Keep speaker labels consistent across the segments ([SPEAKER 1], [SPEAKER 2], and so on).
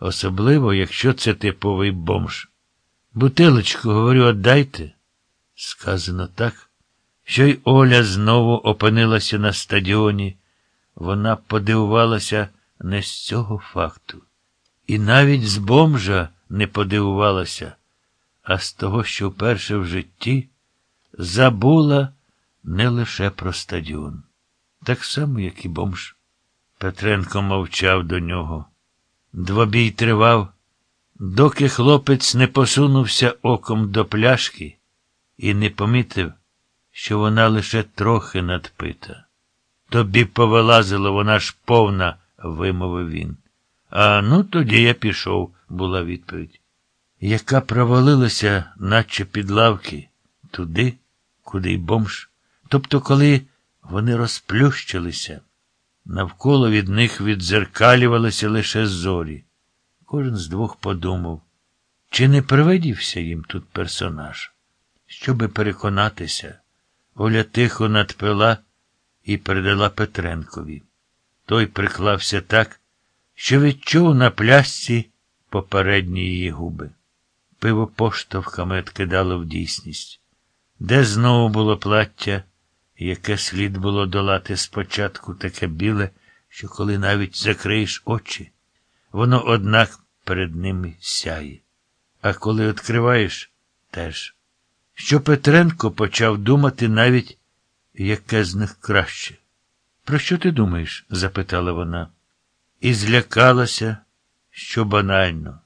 [SPEAKER 1] Особливо, якщо це типовий бомж. Бутилочку, говорю, отдайте. Сказано так, що й Оля знову опинилася на стадіоні. Вона подивувалася не з цього факту. І навіть з бомжа не подивувалася, а з того, що вперше в житті забула не лише про стадіон. Так само, як і бомж. Петренко мовчав до нього. Двобій тривав, доки хлопець не посунувся оком до пляшки і не помітив, що вона лише трохи надпита. Тобі повилазило, вона ж повна, вимовив він. А ну, тоді я пішов, була відповідь. Яка провалилася, наче під лавки, туди, куди й бомж. Тобто, коли вони розплющилися, навколо від них віддзеркалювалися лише зорі. Кожен з двох подумав, чи не привидівся їм тут персонаж? Щоби переконатися, Оля тихо надпила і передала Петренкові. Той приклався так, що відчув на пляшці попередні її губи. Пиво поштовхами откидало в дійсність. Де знову було плаття, яке слід було долати спочатку таке біле, що коли навіть закриєш очі, воно, однак, перед ними сяє. А коли відкриваєш, теж. Що Петренко почав думати навіть, яке з них краще. Про що ти думаєш? запитала вона. І злякалася, що банально.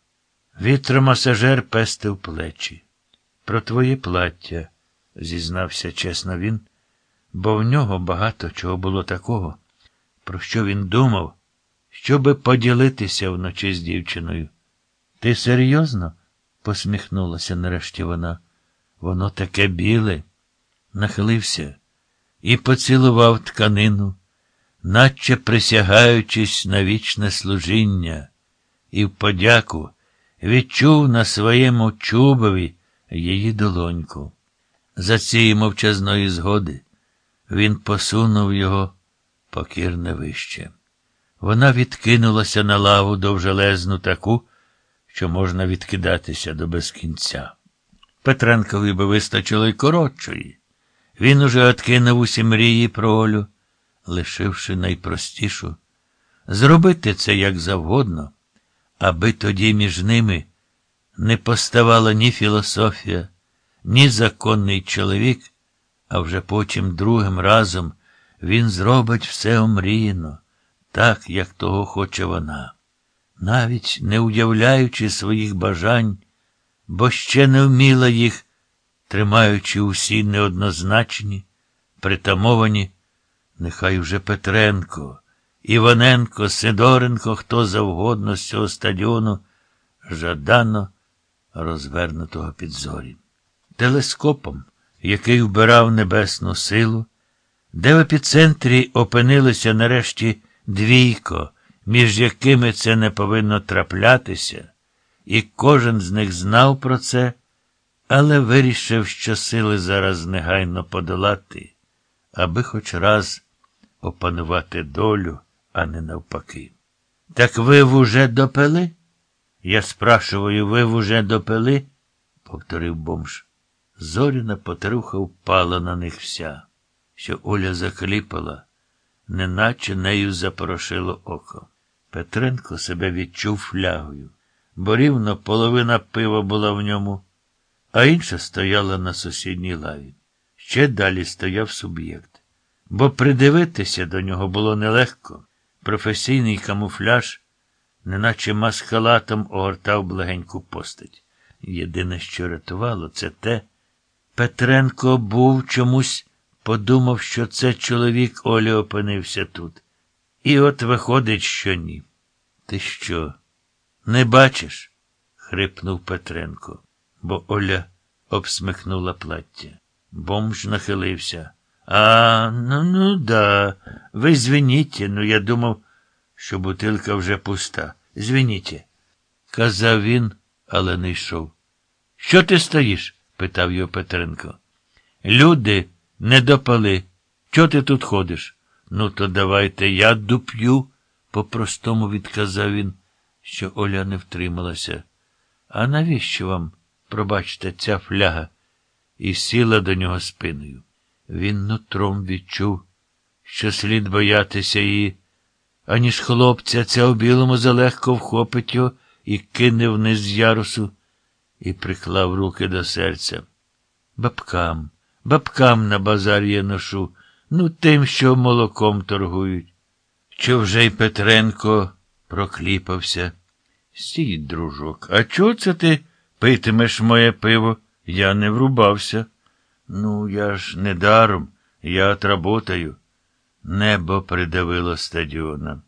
[SPEAKER 1] Вітромасажер пестив плечі. Про твоє плаття, зізнався чесно він, бо в нього багато чого було такого, про що він думав, щоби поділитися вночі з дівчиною. Ти серйозно? посміхнулася нарешті вона. Воно таке біле, нахилився і поцілував тканину, наче присягаючись на вічне служіння, і в подяку відчув на своєму чубові її долоньку. За цієї мовчазної згоди він посунув його покірне вище. Вона відкинулася на лаву довжелезну таку, що можна відкидатися до безкінця. Петренкові би вистачило й коротшої. Він уже откинув усі мрії про Олю, лишивши найпростішу. Зробити це як завгодно, аби тоді між ними не поставала ні філософія, ні законний чоловік, а вже потім другим разом він зробить все омріяно, так, як того хоче вона, навіть не уявляючи своїх бажань, бо ще не вміла їх, тримаючи усі неоднозначні, притамовані, нехай уже Петренко, Іваненко, Сидоренко, хто завгодно з цього стадіону, жадано розвернутого під зорі. Телескопом, який вбирав небесну силу, де в епіцентрі опинилося нарешті двійко, між якими це не повинно траплятися, і кожен з них знав про це, але вирішив, що сили зараз негайно подолати, аби хоч раз опанувати долю, а не навпаки. Так ви в уже допили? Я спрашиваю, ви в уже допили? повторив бомж. Зоряна потруха впала на них вся, що Оля закліпала, неначе нею запорошило око. Петренко себе відчув флягою, бо рівно половина пива була в ньому, а інша стояла на сусідній лаві. Ще далі стояв суб'єкт. Бо придивитися до нього було нелегко. Професійний камуфляж, неначе маскалатом огортав благеньку постать. Єдине, що рятувало, це те, Петренко був чомусь подумав, що це чоловік Олі опинився тут. І от виходить, що ні. Ти що? Не бачиш? хрипнув Петренко, бо Оля обсмихнула плаття. Бомж нахилився. А, ну, ну да. Ви звініть, ну я думав, що бутилка вже пуста. Звініть. Казав він, але не йшов. Що ти стоїш? Питав його Петренко. Люди не допали. Чого ти тут ходиш? Ну, то давайте я дуп'ю, по-простому відказав він. що Оля не втрималася. А навіщо вам, пробачте, ця фляга? І сіла до нього спиною. Він нутром відчув, що слід боятися її, аніж хлопця ця у білому залегко вхопить його і кине вниз ярусу, і приклав руки до серця. Бабкам, бабкам на базарі я ношу, ну тим, що молоком торгують. Що вже й Петренко прокліпався. Стій, дружок, а чого це ти питимеш моє пиво? Я не врубався. Ну, я ж не даром, я отработаю. Небо придавило стадіона.